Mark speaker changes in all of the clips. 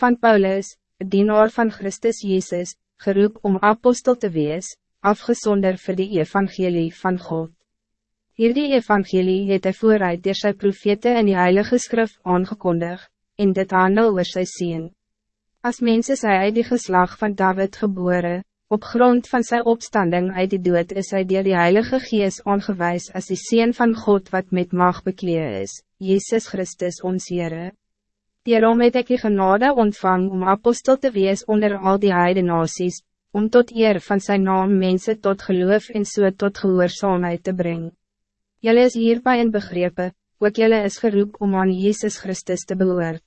Speaker 1: Van Paulus, dienaar van Christus Jezus, geroep om apostel te wees, afgezonder voor de evangelie van God. Hierdie evangelie het hy vooruit door sy profete in die heilige skrif aangekondig, en dit handel oor sy sien. As mense sy uit die geslag van David geboren, op grond van zijn opstanding uit die dood is hij door die Heilige Gees aangewijs als die Seen van God wat met mag bekleed is, Jezus Christus ons Heere. Daarom het ek die genade ontvang om apostel te wees onder al die heide nasies, om tot eer van zijn naam mensen tot geloof en so tot gehoorzaamheid te brengen. Jelle is hierbij in begrepen, ook jelle is geroep om aan Jezus Christus te behoort.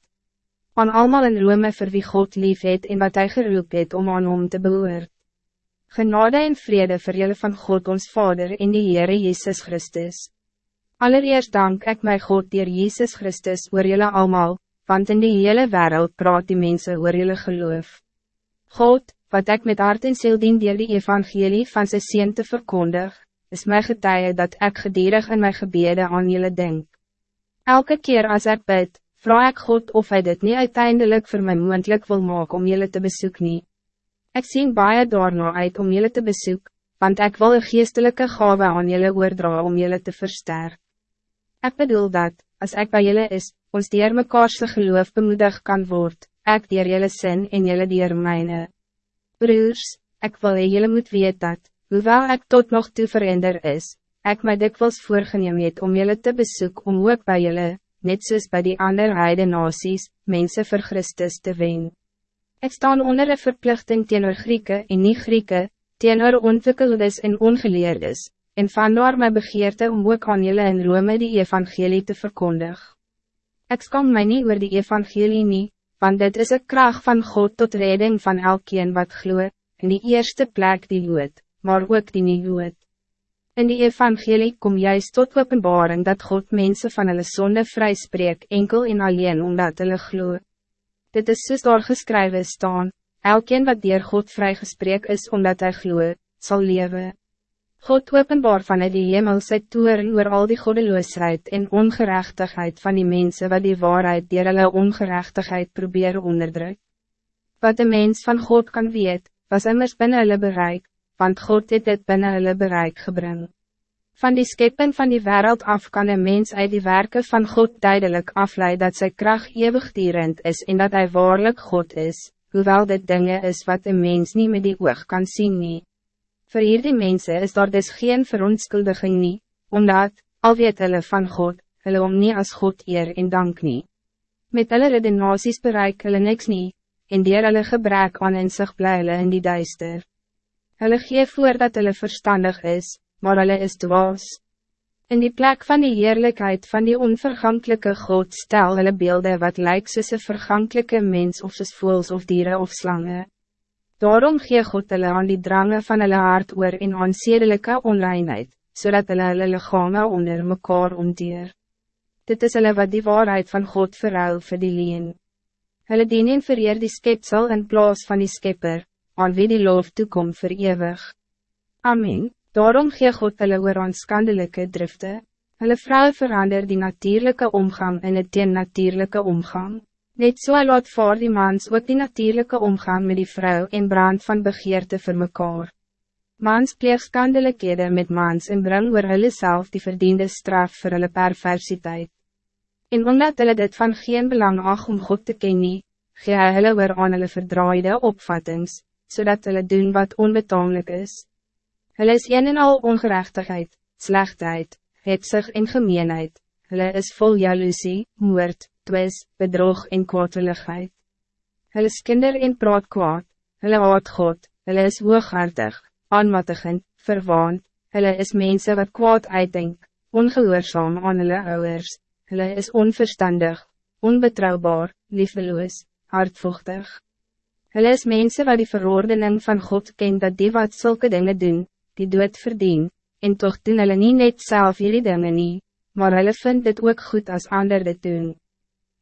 Speaker 1: Aan allemaal in Rome vir wie God lief het en wat hij geroep het om aan hom te behoort. Genade en vrede voor jullie van God ons Vader in die Heere Jezus Christus. Allereerst dank ik mijn God dier Jezus Christus oor jullie allemaal, want in die hele wereld praat die mensen oor jullie geloof. God, wat ik met hart en ziel dien dier die evangelie van sy Seen te verkondig, is mijn getuie dat ik gedierig in mijn gebede aan jullie denk. Elke keer als ik bid, vraag ik God of hij dit niet uiteindelijk voor mij moendlik wil maken om jullie te bezoeken. Ik zie baie daarna uit om jullie te bezoeken, want ik wil een geestelijke gave aan jullie oordra om jullie te versterken. Ik bedoel dat, als ik bij jullie is, ons dier mekaarse geloof bemoedig kan worden, ik dier jullie zin en jullie dier mijne. Broers, ik wil jullie moet weten dat, hoewel ik tot nog toe verander is, ik mij dikwijls voorgeneem het om jullie te bezoeken om ook bij jullie, net zoals bij die andere heide nasies, mensen voor Christus te winnen. Ik staan onder een verplichting teenoor Grieken en niet Grieken, teenoor ontwikkeldes en ongeleerdes, en vandaar my begeerte om ook aan jullie in Rome die evangelie te verkondig. Ik skam mij niet oor die evangelie nie, want dit is een kracht van God tot redding van elkeen wat gloe, in die eerste plek die jood, maar ook die nie jood. In die evangelie kom juist tot openbaring dat God mensen van hulle sonde vryspreek enkel en alleen omdat hulle gloe. Dit is soos daar geskrywe staan, elkeen wat dier God vrygespreek is omdat hij gloe, zal leven. God openbaar van die hemel sy toeren oor al die goddeloosheid en ongerechtigheid van die mensen wat die waarheid dier hulle ongerechtigheid probeer onderdruk. Wat de mens van God kan weet, was immers binnen hulle bereik, want God het dit binnen hulle bereik gebring. Van die scheppen van die wereld af kan een mens uit die werken van God duidelijk afleiden dat zijn kracht eeuwigdierend is en dat hij waarlijk God is, hoewel dit dingen is wat een mens niet met die oog kan zien nie. Voor hierdie mensen is daar dus geen verontskuldiging nie, omdat, al weet hulle van God, hulle om nie as God eer en dank nie. Met hulle redenaties bereik hulle niks nie, en dier hulle gebrek aan in sig bly hulle in die duister. Hulle gee voor dat hulle verstandig is, maar hulle is dwaas. In die plek van die heerlijkheid van die onvergankelijke God stel hulle beelden wat lijkt soos een vergankelijke mens of soos voels of dieren of slangen. Daarom gee God hulle aan die drangen van hulle hart oor en aan zedelijke onreinheid, zodat hulle hulle lichame onder mekaar omdeer. Dit is hulle wat die waarheid van God verruil vir die leen. Hulle dien en vereer die skepsel in plaas van die skepper, aan wie die loof toekom vir ewig. Amen. Daarom gee God hulle oor aan skandelijke drifte. Hulle vrou verander die natuurlijke omgang in het teen natuurlijke omgang. Net so laat voor die mans ook die natuurlijke omgang met die vrouw en brand van begeerte vir mekaar. Mans pleeg skandelijkede met mans en bring oor hulle self die verdiende straf voor hulle perversiteit. En omdat hulle dit van geen belang ag om God te ken nie, gee hy hulle oor aan hulle verdraaide opvattings, zodat hulle doen wat onbetamelijk is. Hulle is een en al ongerechtigheid, slechtheid, hetsig en gemeenheid. Hulle is vol jaloezie, moord, twis, bedrog en kwaadwilligheid. Hulle is kinder en praat kwaad. Hulle haat God. Hulle is hooghartig, aanmatigend, verwaand. Hulle is mensen wat kwaad uitdenk, ongehoorzaam aan hulle ouders. Hulle is onverstandig, onbetrouwbaar, liefdeloos, hardvochtig. Hulle is mensen wat die verordening van God kent dat die wat zulke dingen doen, die dood verdien, en toch doen hulle nie net self jullie dinge nie, maar hulle vind dit ook goed als ander dit doen.